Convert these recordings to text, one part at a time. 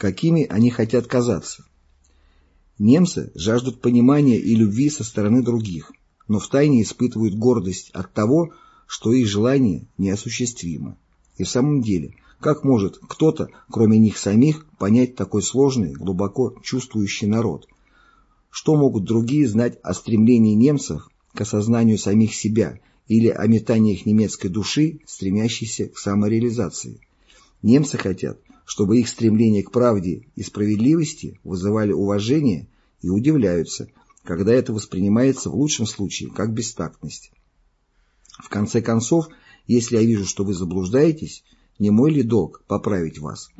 какими они хотят казаться. Немцы жаждут понимания и любви со стороны других, но втайне испытывают гордость от того, что их желание неосуществимо. И в самом деле, как может кто-то, кроме них самих, понять такой сложный, глубоко чувствующий народ? Что могут другие знать о стремлении немцев к осознанию самих себя или о метаниях немецкой души, стремящейся к самореализации? Немцы хотят, чтобы их стремление к правде и справедливости вызывали уважение и удивляются, когда это воспринимается в лучшем случае как бестактность. В конце концов, если я вижу, что вы заблуждаетесь, не мой ли долг поправить вас?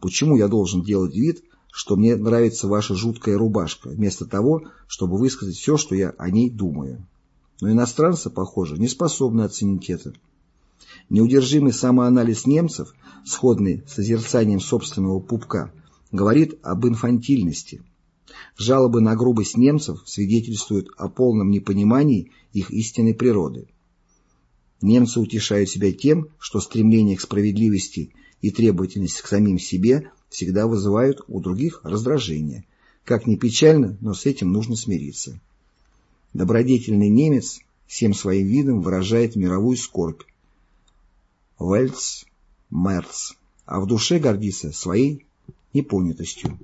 Почему я должен делать вид, что мне нравится ваша жуткая рубашка, вместо того, чтобы высказать все, что я о ней думаю? Но иностранцы, похоже, не способны оценить это. Неудержимый самоанализ немцев, сходный с созерцанием собственного пупка, говорит об инфантильности. Жалобы на грубость немцев свидетельствуют о полном непонимании их истинной природы. Немцы утешают себя тем, что стремление к справедливости и требовательность к самим себе всегда вызывают у других раздражение. Как ни печально, но с этим нужно смириться. Добродетельный немец всем своим видом выражает мировую скорбь. Вельц, Мерц, а в душе гордится своей непонятостью.